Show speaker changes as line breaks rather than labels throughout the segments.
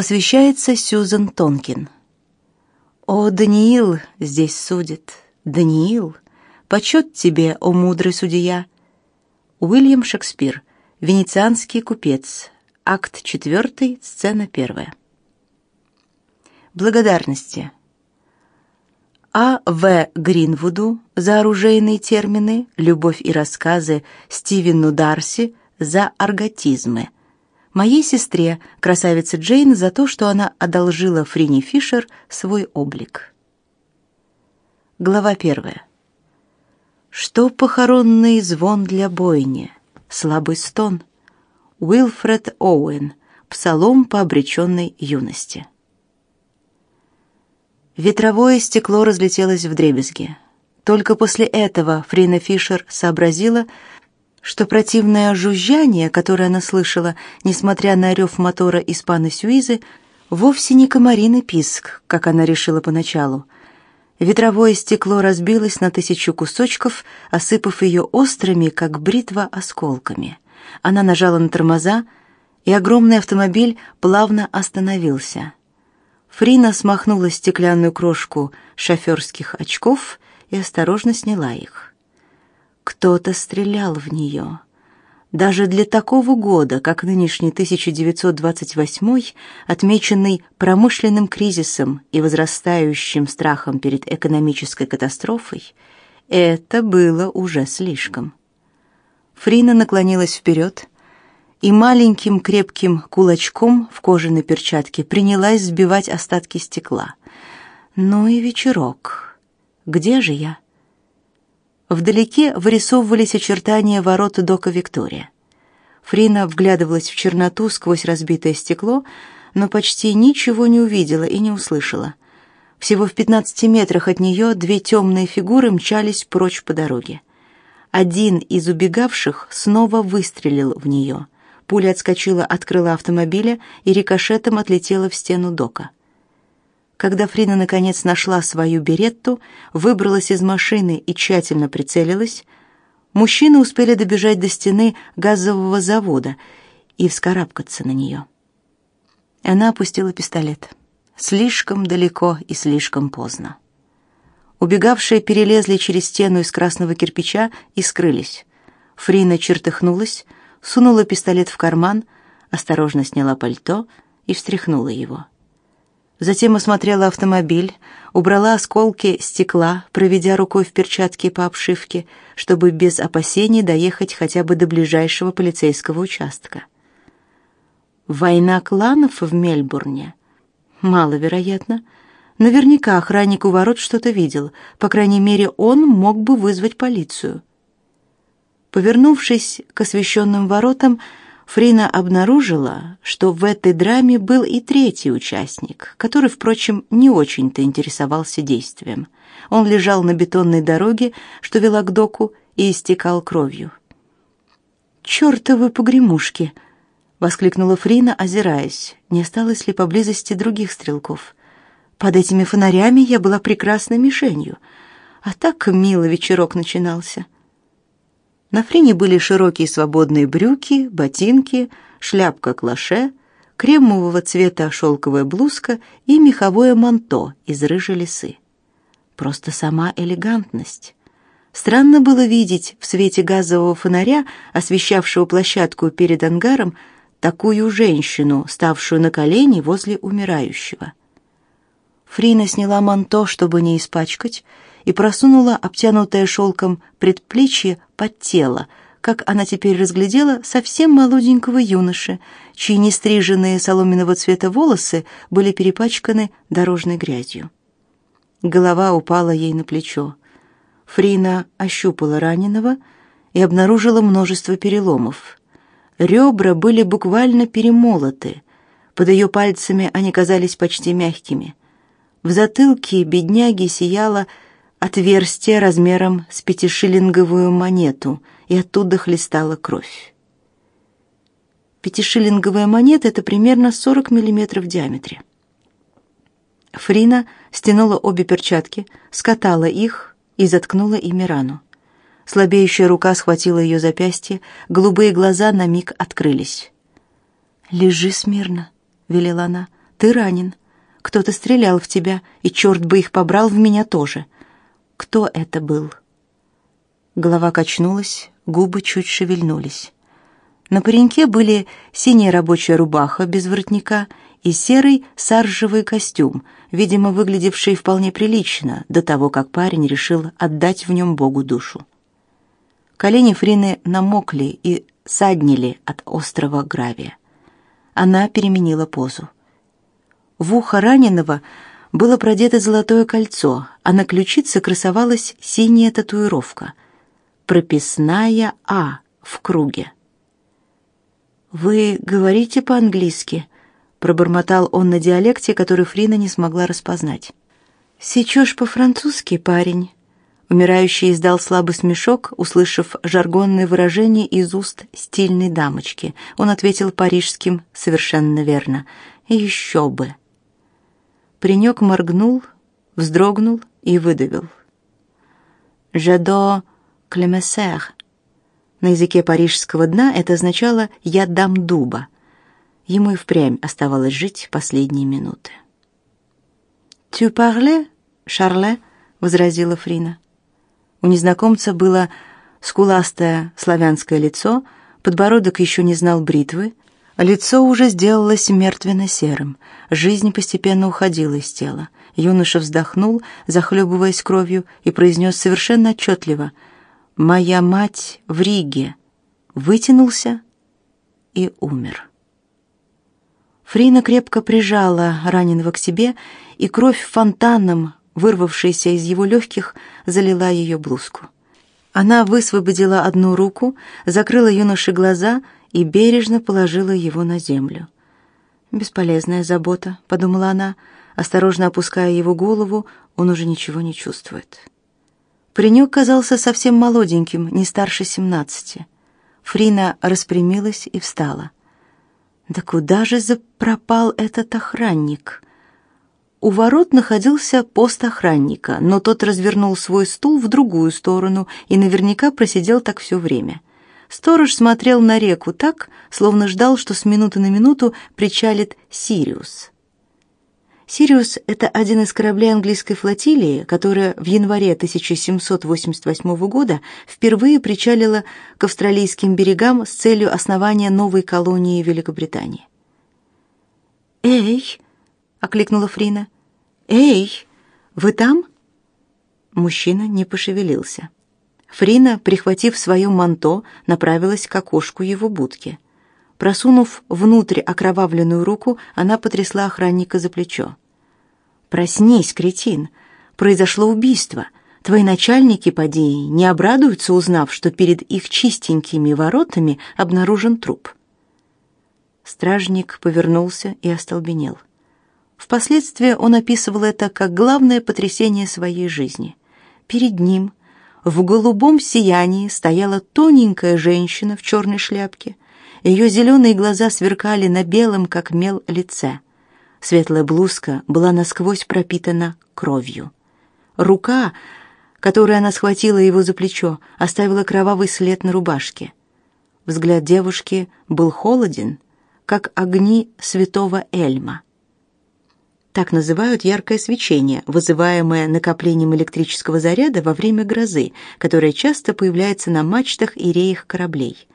Посвящается Сьюзен Тонкин. «О, Даниил здесь судит, Даниил, почет тебе, о мудрый судья!» Уильям Шекспир, «Венецианский купец», акт 4, сцена 1. Благодарности. А. В. Гринвуду за оружейные термины, любовь и рассказы Стивену Дарси за арготизмы. Моей сестре, красавице Джейн, за то, что она одолжила Фрини Фишер свой облик. Глава первая. Что похоронный звон для бойни, слабый стон. Уилфред Оуэн. Псалом по обреченной юности. Ветровое стекло разлетелось в дребезги. Только после этого Фрина Фишер сообразила, что противное жужжание, которое она слышала, несмотря на рев мотора из паны Сюизы, вовсе не комариный писк, как она решила поначалу. Ветровое стекло разбилось на тысячу кусочков, осыпав ее острыми, как бритва, осколками. Она нажала на тормоза, и огромный автомобиль плавно остановился. Фрина смахнула стеклянную крошку шоферских очков и осторожно сняла их. Кто-то стрелял в нее. Даже для такого года, как нынешний 1928, отмеченный промышленным кризисом и возрастающим страхом перед экономической катастрофой, это было уже слишком. Фрина наклонилась вперед, и маленьким крепким кулачком в кожаной перчатке принялась сбивать остатки стекла. Ну и вечерок. Где же я? Вдалеке вырисовывались очертания ворот дока Виктория. Фрина вглядывалась в черноту сквозь разбитое стекло, но почти ничего не увидела и не услышала. Всего в пятнадцати метрах от нее две темные фигуры мчались прочь по дороге. Один из убегавших снова выстрелил в нее — Пуля отскочила от крыла автомобиля и рикошетом отлетела в стену дока. Когда Фрина наконец нашла свою беретту, выбралась из машины и тщательно прицелилась, мужчины успели добежать до стены газового завода и вскарабкаться на нее. Она опустила пистолет. Слишком далеко и слишком поздно. Убегавшие перелезли через стену из красного кирпича и скрылись. Фрина чертыхнулась, сунула пистолет в карман, осторожно сняла пальто и встряхнула его. Затем осмотрела автомобиль, убрала осколки стекла, проведя рукой в перчатке по обшивке, чтобы без опасений доехать хотя бы до ближайшего полицейского участка. Война кланов в Мельбурне? Маловероятно. Наверняка охранник у ворот что-то видел. По крайней мере, он мог бы вызвать полицию. Повернувшись к освещенным воротам, Фрина обнаружила, что в этой драме был и третий участник, который, впрочем, не очень-то интересовался действием. Он лежал на бетонной дороге, что вела к доку, и истекал кровью. «Чёртовы погремушки!» — воскликнула Фрина, озираясь, не осталось ли поблизости других стрелков. «Под этими фонарями я была прекрасной мишенью, а так мило вечерок начинался». На Фрине были широкие свободные брюки, ботинки, шляпка-клаше, кремового цвета шелковая блузка и меховое манто из рыжей лисы. Просто сама элегантность. Странно было видеть в свете газового фонаря, освещавшего площадку перед ангаром, такую женщину, ставшую на колени возле умирающего. Фрина сняла манто, чтобы не испачкать, и просунула обтянутое шелком предплечье под тело, как она теперь разглядела совсем молоденького юноши, чьи нестриженные соломенного цвета волосы были перепачканы дорожной грязью. Голова упала ей на плечо. Фрина ощупала раненого и обнаружила множество переломов. Ребра были буквально перемолоты. Под ее пальцами они казались почти мягкими. В затылке бедняги сияла отверстие размером с пятишиллинговую монету, и оттуда хлестала кровь. Пятишиллинговая монета — это примерно 40 миллиметров в диаметре. Фрина стянула обе перчатки, скатала их и заткнула ими рану. Слабеющая рука схватила ее запястье, голубые глаза на миг открылись. «Лежи смирно», — велела она, — Ты ранен. Кто-то стрелял в тебя, и черт бы их побрал в меня тоже. Кто это был?» Голова качнулась, губы чуть шевельнулись. На пареньке были синяя рабочая рубаха без воротника и серый саржевый костюм, видимо, выглядевший вполне прилично до того, как парень решил отдать в нем Богу душу. Колени Фрины намокли и саднили от острого гравия. Она переменила позу. В ухо раненого было продето золотое кольцо, а на ключице красовалась синяя татуировка — прописная «А» в круге. «Вы говорите по-английски?» — пробормотал он на диалекте, который Фрина не смогла распознать. «Сечешь по-французски, парень?» Умирающий издал слабый смешок, услышав жаргонное выражение из уст стильной дамочки. Он ответил парижским совершенно верно. «Еще бы!» Паренек моргнул, вздрогнул и выдавил. «Жадо клемесер». На языке парижского дна это означало «я дам дуба». Ему и впрямь оставалось жить последние минуты. «Tu parlais, Шарле?» — возразила Фрина. У незнакомца было скуластое славянское лицо, подбородок еще не знал бритвы, лицо уже сделалось мертвенно-серым. Жизнь постепенно уходила из тела. Юноша вздохнул, захлебываясь кровью, и произнес совершенно отчетливо — «Моя мать в Риге», вытянулся и умер. Фрина крепко прижала раненого к себе, и кровь фонтаном, вырвавшаяся из его легких, залила ее блузку. Она высвободила одну руку, закрыла юноше глаза и бережно положила его на землю. «Бесполезная забота», — подумала она, осторожно опуская его голову, он уже ничего не чувствует. Паренек казался совсем молоденьким, не старше семнадцати. Фрина распрямилась и встала. Да куда же запропал этот охранник? У ворот находился пост охранника, но тот развернул свой стул в другую сторону и наверняка просидел так все время. Сторож смотрел на реку так, словно ждал, что с минуты на минуту причалит Сириус. «Сириус» — это один из кораблей английской флотилии, которая в январе 1788 года впервые причалила к австралийским берегам с целью основания новой колонии Великобритании. «Эй!» — окликнула Фрина. «Эй! Вы там?» Мужчина не пошевелился. Фрина, прихватив свое манто, направилась к окошку его будки — Просунув внутрь окровавленную руку, она потрясла охранника за плечо. «Проснись, кретин! Произошло убийство. Твои начальники, поди, не обрадуются, узнав, что перед их чистенькими воротами обнаружен труп». Стражник повернулся и остолбенел. Впоследствии он описывал это как главное потрясение своей жизни. Перед ним в голубом сиянии стояла тоненькая женщина в черной шляпке, ее зеленые глаза сверкали на белом, как мел, лице. Светлая блузка была насквозь пропитана кровью. Рука, которой она схватила его за плечо, оставила кровавый след на рубашке. Взгляд девушки был холоден, как огни святого Эльма. Так называют яркое свечение, вызываемое накоплением электрического заряда во время грозы, которое часто появляется на мачтах и реях кораблей.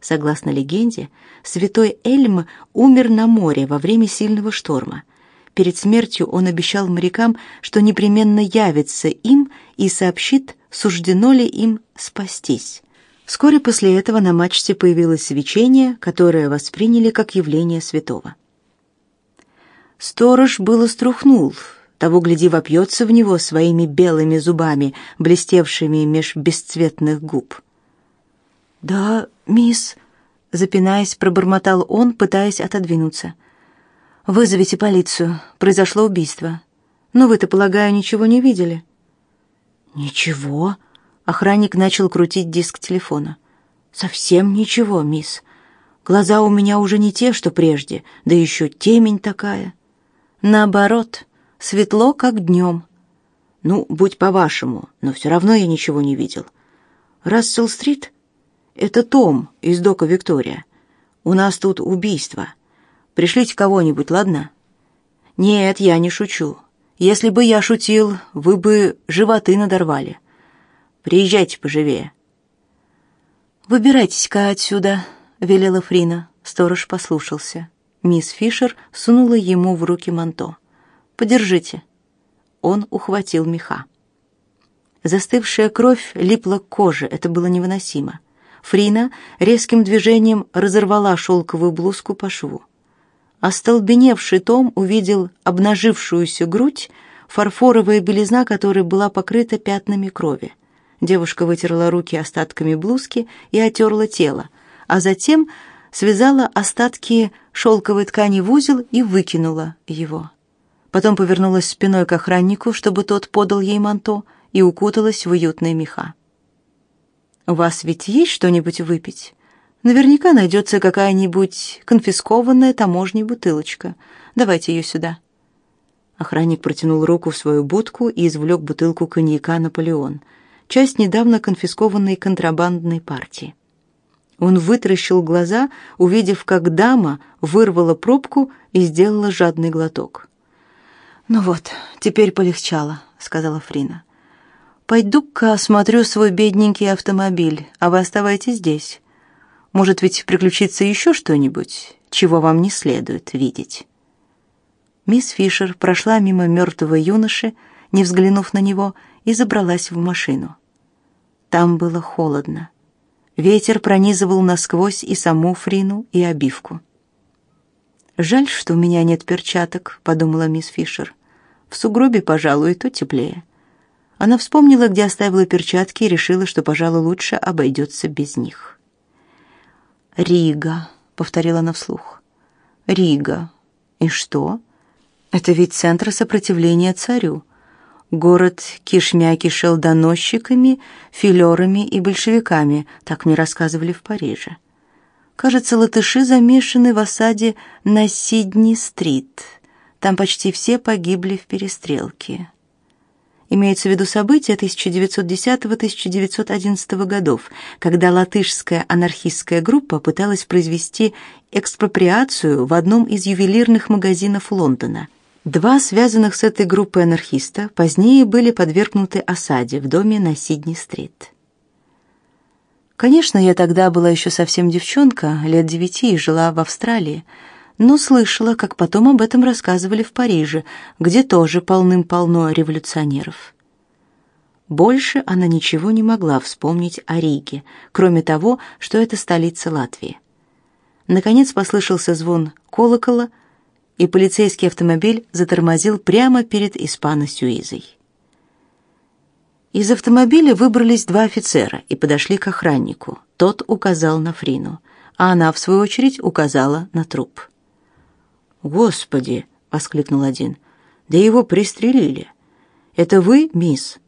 Согласно легенде, святой Эльм умер на море во время сильного шторма. Перед смертью он обещал морякам, что непременно явится им и сообщит, суждено ли им спастись. Вскоре после этого на мачте появилось свечение, которое восприняли как явление святого. Сторож было струхнул, того гляди вопьется в него своими белыми зубами, блестевшими меж бесцветных губ. «Да, мисс», — запинаясь, пробормотал он, пытаясь отодвинуться. «Вызовите полицию. Произошло убийство. Но вы-то, полагаю, ничего не видели?» «Ничего?» — охранник начал крутить диск телефона. «Совсем ничего, мисс. Глаза у меня уже не те, что прежде, да еще темень такая. Наоборот, светло, как днем. Ну, будь по-вашему, но все равно я ничего не видел. Рассел-стрит это Том из Дока Виктория. У нас тут убийство. Пришлите кого-нибудь, ладно? Нет, я не шучу. Если бы я шутил, вы бы животы надорвали. Приезжайте поживее. Выбирайтесь-ка отсюда, велела Фрина. Сторож послушался. Мисс Фишер сунула ему в руки манто. Подержите. Он ухватил меха. Застывшая кровь липла к коже, это было невыносимо. Фрина резким движением разорвала шелковую блузку по шву. Остолбеневший Том увидел обнажившуюся грудь, фарфоровая белизна которой была покрыта пятнами крови. Девушка вытерла руки остатками блузки и отерла тело, а затем связала остатки шелковой ткани в узел и выкинула его. Потом повернулась спиной к охраннику, чтобы тот подал ей манто, и укуталась в уютные меха. «У вас ведь есть что-нибудь выпить?» Наверняка найдется какая-нибудь конфискованная таможней бутылочка. Давайте ее сюда». Охранник протянул руку в свою будку и извлек бутылку коньяка «Наполеон», часть недавно конфискованной контрабандной партии. Он вытаращил глаза, увидев, как дама вырвала пробку и сделала жадный глоток. «Ну вот, теперь полегчало», — сказала Фрина. «Пойду-ка осмотрю свой бедненький автомобиль, а вы оставайтесь здесь. Может ведь приключиться еще что-нибудь, чего вам не следует видеть. Мисс Фишер прошла мимо мертвого юноши, не взглянув на него, и забралась в машину. Там было холодно. Ветер пронизывал насквозь и саму Фрину, и обивку. «Жаль, что у меня нет перчаток», — подумала мисс Фишер. «В сугробе, пожалуй, то теплее». Она вспомнила, где оставила перчатки, и решила, что, пожалуй, лучше обойдется без них. «Рига», — повторила она вслух. «Рига. И что? Это ведь центр сопротивления царю. Город кишмя кишел доносчиками, филерами и большевиками, так мне рассказывали в Париже. Кажется, латыши замешаны в осаде на Сидни-стрит. Там почти все погибли в перестрелке. Имеется в виду события 1910-1911 годов, когда латышская анархистская группа пыталась произвести экспроприацию в одном из ювелирных магазинов Лондона. Два связанных с этой группой анархиста позднее были подвергнуты осаде в доме на Сидни-стрит. Конечно, я тогда была еще совсем девчонка, лет девяти, и жила в Австралии, но слышала, как потом об этом рассказывали в Париже, где тоже полным-полно революционеров. Больше она ничего не могла вспомнить о Риге, кроме того, что это столица Латвии. Наконец послышался звон колокола, и полицейский автомобиль затормозил прямо перед Испано-Сюизой. Из автомобиля выбрались два офицера и подошли к охраннику. Тот указал на Фрину, а она, в свою очередь, указала на труп. «Господи!» — воскликнул один. «Да его пристрелили! Это вы, мисс?»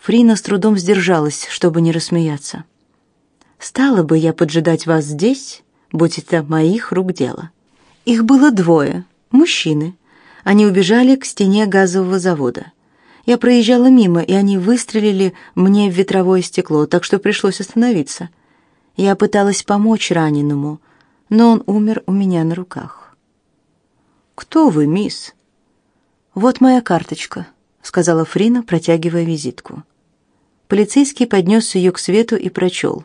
Фрина с трудом сдержалась, чтобы не рассмеяться. «Стала бы я поджидать вас здесь, будь это моих рук дело». Их было двое, мужчины. Они убежали к стене газового завода. Я проезжала мимо, и они выстрелили мне в ветровое стекло, так что пришлось остановиться. Я пыталась помочь раненому, но он умер у меня на руках. «Кто вы, мисс?» «Вот моя карточка», — сказала Фрина, протягивая визитку. Полицейский поднес ее к свету и прочел.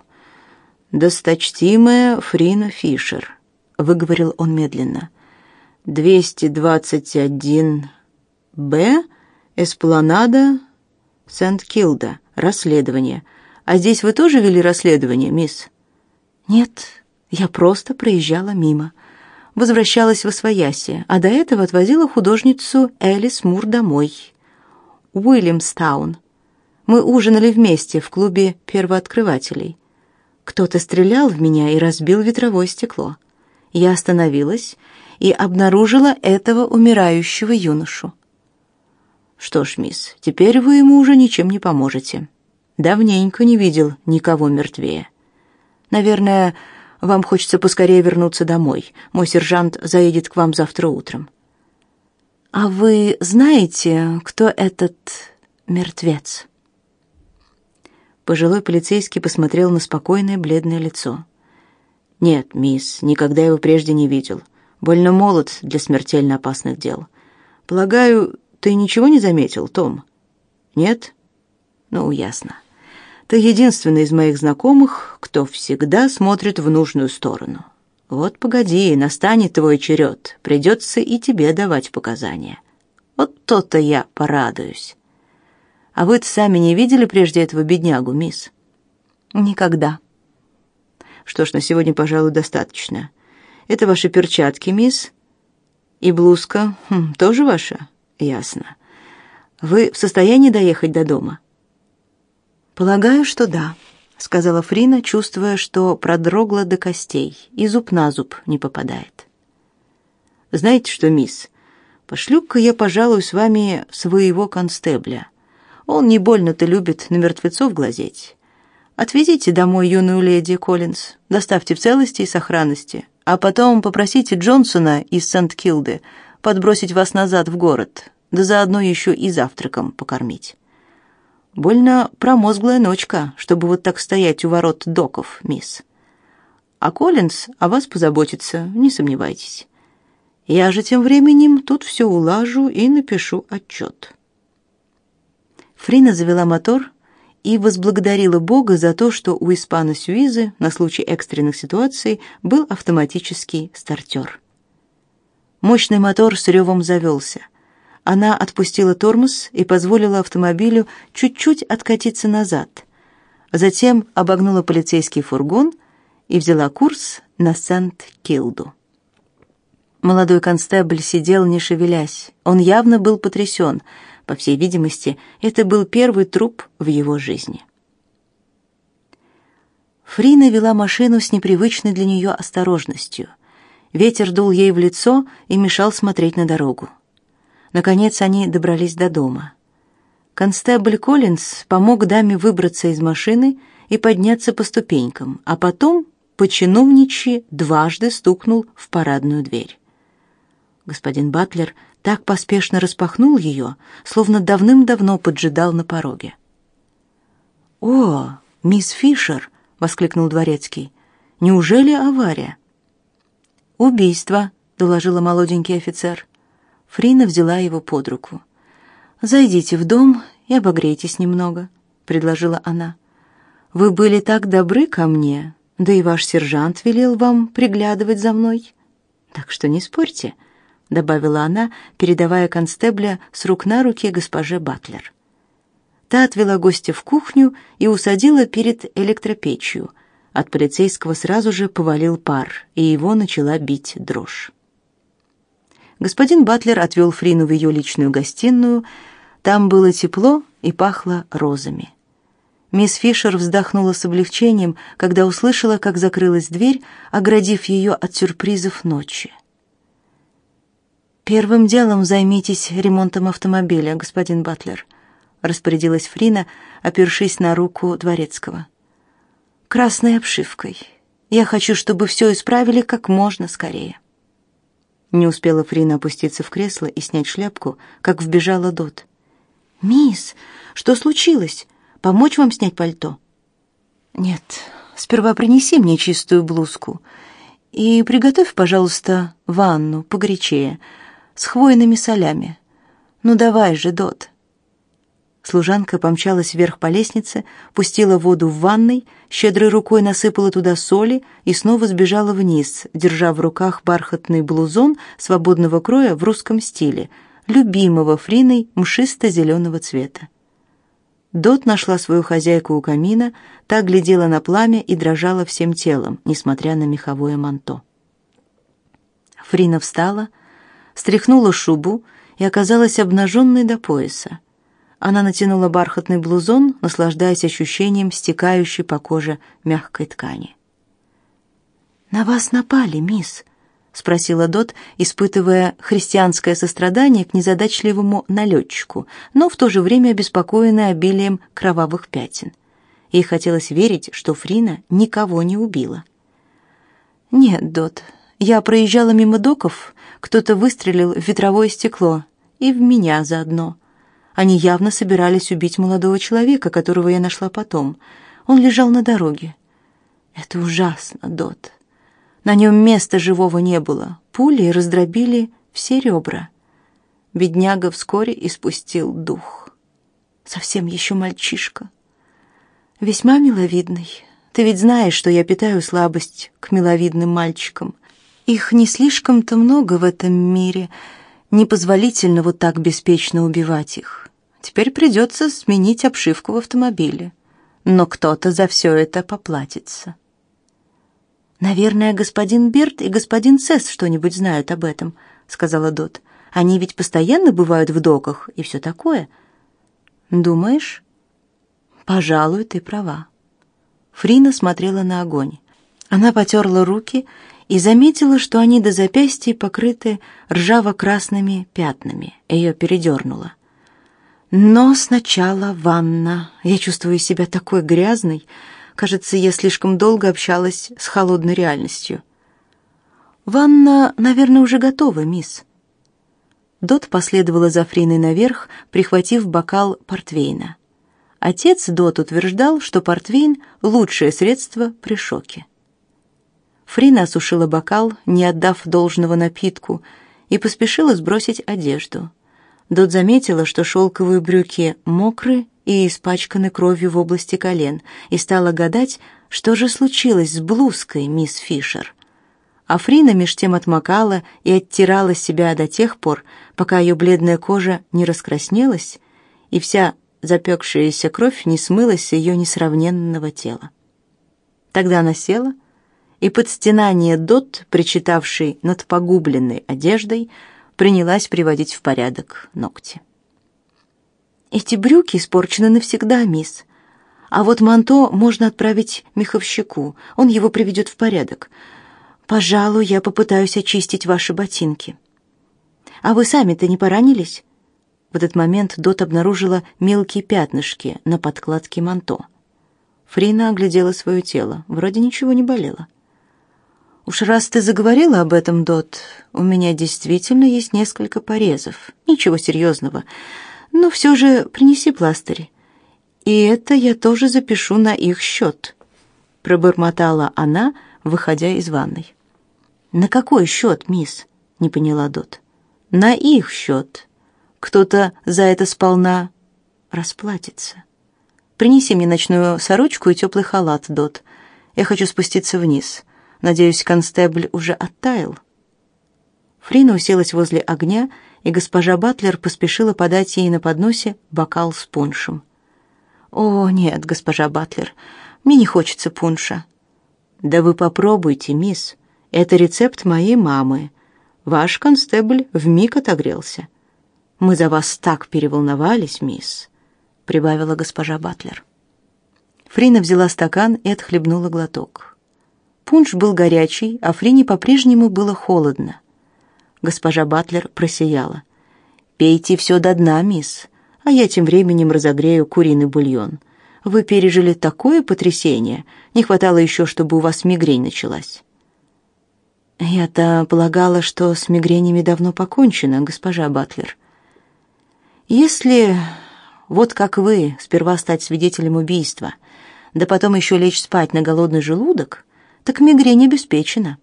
«Досточтимая Фрина Фишер», — выговорил он медленно. «221-Б, Эспланада, Сент-Килда, расследование. А здесь вы тоже вели расследование, мисс?» «Нет, я просто проезжала мимо», возвращалась в Освояси, а до этого отвозила художницу Элис Мур домой. Уильямстаун. Мы ужинали вместе в клубе первооткрывателей. Кто-то стрелял в меня и разбил ветровое стекло. Я остановилась и обнаружила этого умирающего юношу. Что ж, мисс, теперь вы ему уже ничем не поможете. Давненько не видел никого мертвее. Наверное, вам хочется поскорее вернуться домой. Мой сержант заедет к вам завтра утром. А вы знаете, кто этот мертвец? Пожилой полицейский посмотрел на спокойное бледное лицо. Нет, мисс, никогда его прежде не видел. Больно молод для смертельно опасных дел. Полагаю, ты ничего не заметил, Том? Нет? Ну, ясно. Ты единственный из моих знакомых, кто всегда смотрит в нужную сторону. Вот погоди, настанет твой черед. Придется и тебе давать показания. Вот то-то я порадуюсь. А вы сами не видели прежде этого беднягу, мисс?
Никогда.
Что ж, на сегодня, пожалуй, достаточно. Это ваши перчатки, мисс? И блузка хм, тоже ваша? Ясно. Вы в состоянии доехать до дома?
Полагаю, что да сказала Фрина, чувствуя, что продрогла до костей, и зуб на зуб не попадает.
Знаете что, мисс, пошлю-ка я, пожалуй, с вами своего констебля. Он не больно-то любит на мертвецов глазеть. Отвезите домой юную леди Коллинз, доставьте в целости и сохранности, а потом попросите Джонсона из Сент-Килды подбросить вас назад в город, да заодно еще и завтраком покормить. Больно промозглая ночка, чтобы вот так стоять у ворот доков, мисс. А Коллинз о вас позаботится, не сомневайтесь. Я же тем временем тут все улажу и напишу отчет».
Фрина завела мотор и возблагодарила Бога за то, что у испана Сюизы на случай экстренных ситуаций был автоматический стартер. Мощный мотор с ревом завелся. Она отпустила тормоз и позволила автомобилю чуть-чуть откатиться назад. Затем обогнула полицейский фургон и взяла курс на Сент-Килду. Молодой констебль сидел, не шевелясь. Он явно был потрясен. По всей видимости, это был первый труп в его жизни. Фрина вела машину с непривычной для нее осторожностью. Ветер дул ей в лицо и мешал смотреть на дорогу. Наконец они добрались до дома. Констебль Коллинз помог даме выбраться из машины и подняться по ступенькам, а потом по чиновничьи дважды стукнул в парадную дверь. Господин Батлер так поспешно распахнул ее, словно давным-давно поджидал на пороге. «О, мисс Фишер!» — воскликнул дворецкий. «Неужели авария?» «Убийство», — доложила молоденький офицер. Фрина взяла его под руку. «Зайдите в дом и обогрейтесь немного», — предложила она. «Вы были так добры ко мне, да и ваш сержант велел вам приглядывать за мной. Так что не спорьте», — добавила она, передавая констебля с рук на руки госпоже Батлер. Та отвела гостя в кухню и усадила перед электропечью. От полицейского сразу же повалил пар, и его начала бить дрожь. Господин Батлер отвел Фрину в ее личную гостиную. Там было тепло и пахло розами. Мисс Фишер вздохнула с облегчением, когда услышала, как закрылась дверь, оградив ее от сюрпризов ночи. «Первым делом займитесь ремонтом автомобиля, господин Батлер», — распорядилась Фрина, опершись на руку дворецкого. «Красной обшивкой. Я хочу, чтобы все исправили как можно скорее». Не успела Фрина опуститься в кресло и снять шляпку, как вбежала Дот. «Мисс, что случилось? Помочь вам снять пальто?» «Нет, сперва принеси мне чистую блузку и приготовь, пожалуйста, ванну погорячее, с хвойными солями. Ну давай же, Дот». Служанка помчалась вверх по лестнице, пустила воду в ванной, щедрой рукой насыпала туда соли и снова сбежала вниз, держа в руках бархатный блузон свободного кроя в русском стиле, любимого Фриной мшисто-зеленого цвета. Дот нашла свою хозяйку у камина, та глядела на пламя и дрожала всем телом, несмотря на меховое манто. Фрина встала, стряхнула шубу и оказалась обнаженной до пояса. Она натянула бархатный блузон, наслаждаясь ощущением стекающей по коже мягкой ткани. «На вас напали, мисс?» — спросила Дот, испытывая христианское сострадание к незадачливому налетчику, но в то же время обеспокоенная обилием кровавых пятен. Ей хотелось верить, что Фрина никого не убила. «Нет, Дот, я проезжала мимо доков, кто-то выстрелил в ветровое стекло, и в меня заодно. Они явно собирались убить молодого человека, которого я нашла потом. Он лежал на дороге. Это ужасно, Дот. На нем места живого не было. Пули раздробили все ребра. бедняга вскоре испустил дух. Совсем еще мальчишка. Весьма миловидный. Ты ведь знаешь, что я питаю слабость к миловидным мальчикам. Их не слишком-то много в этом мире. Непозволительно вот так беспечно убивать их. Теперь придется сменить обшивку в автомобиле. Но кто-то за все это поплатится. Наверное, господин Берт и господин Цесс что-нибудь знают об этом, сказала Дот. Они ведь постоянно бывают в доках и все такое. Думаешь? Пожалуй, ты права. Фрина смотрела на огонь. Она потерла руки и заметила, что они до запястья покрыты ржаво-красными пятнами. Ее передернуло. Но сначала ванна. Я чувствую себя такой грязной. Кажется, я слишком долго общалась с холодной реальностью. Ванна, наверное, уже готова, мисс. Дот последовала за Фриной наверх, прихватив бокал портвейна. Отец Дот утверждал, что портвейн лучшее средство при шоке. Фрина осушила бокал, не отдав должного напитку, и поспешила сбросить одежду. Дот заметила, что шелковые брюки мокры и испачканы кровью в области колен, и стала гадать, что же случилось с блузкой мисс Фишер. Африна меж тем отмокала и оттирала себя до тех пор, пока ее бледная кожа не раскраснелась и вся запекшаяся кровь не смылась с ее несравненного тела. Тогда она села, и под стенание Дот, причитавшей над погубленной одеждой, принялась приводить в порядок ногти. Эти брюки испорчены навсегда, мисс. А вот манто можно отправить меховщику, он его приведет в порядок. Пожалуй, я попытаюсь очистить ваши ботинки. А вы сами-то не поранились? В этот момент Дот обнаружила мелкие пятнышки на подкладке манто. Фрина оглядела свое тело. Вроде ничего не болело. Уж раз ты заговорила об этом, Дот, у меня действительно есть несколько порезов. Ничего серьезного. Но все же принеси пластырь. И это я тоже запишу на их счет», — пробормотала она, выходя из ванной. «На какой счет, мисс?» — не поняла Дот. «На их счет. Кто-то за это сполна расплатится. Принеси мне ночную сорочку и теплый халат, Дот. Я хочу спуститься вниз». Надеюсь, констебль уже оттаял. Фрина уселась возле огня, и госпожа Батлер поспешила подать ей на подносе бокал с пуншем. «О, нет, госпожа Батлер, мне не хочется пунша». «Да вы попробуйте, мисс. Это рецепт моей мамы. Ваш констебль вмиг отогрелся. Мы за вас так переволновались, мисс», — прибавила госпожа Батлер. Фрина взяла стакан и отхлебнула глоток. Пунш был горячий, а Фрине по-прежнему было холодно. Госпожа Батлер просияла. «Пейте все до дна, мисс, а я тем временем разогрею куриный бульон. Вы пережили такое потрясение, не хватало еще, чтобы у вас мигрень началась». «Я-то полагала, что с мигренями давно покончено, госпожа Батлер. Если, вот как вы, сперва стать свидетелем убийства, да потом еще лечь спать на голодный желудок, так мигрень обеспечена.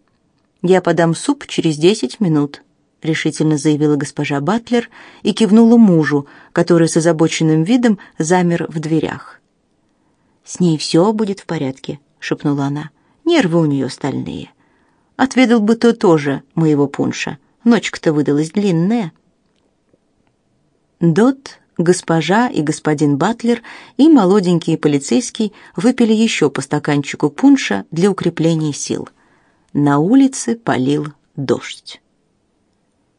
Я подам суп через десять минут, решительно заявила госпожа Батлер и кивнула мужу, который с озабоченным видом замер в дверях. С ней все будет в порядке, шепнула она. Нервы у нее стальные. Отведал бы то тоже моего пунша. Ночка-то выдалась длинная. Дот Госпожа и господин Батлер и молоденький полицейский выпили еще по стаканчику пунша для укрепления сил. На улице полил дождь.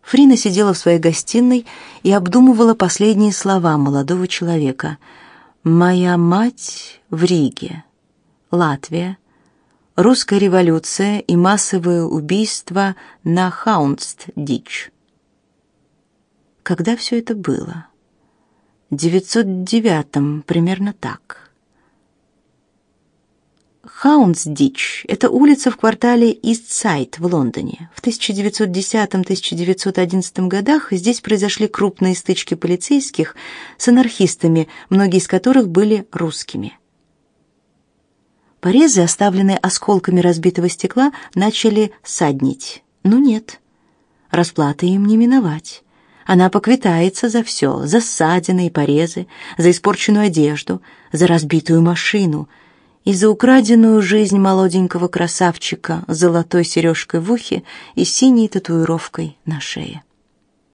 Фрина сидела в своей гостиной и обдумывала последние слова молодого человека. «Моя мать в Риге. Латвия. Русская революция и массовые убийства на Хаунст-Дич». Когда все это было? 909-м, примерно так. Хаунсдич – это улица в квартале Ист-Сайд в Лондоне. В 1910-1911 годах здесь произошли крупные стычки полицейских с анархистами, многие из которых были русскими. Порезы, оставленные осколками разбитого стекла, начали саднить. Но нет, расплаты им не миновать.
Она поквитается за все, за ссадины и порезы, за испорченную одежду, за разбитую машину и за украденную жизнь молоденького красавчика с золотой сережкой в ухе и синей татуировкой на шее.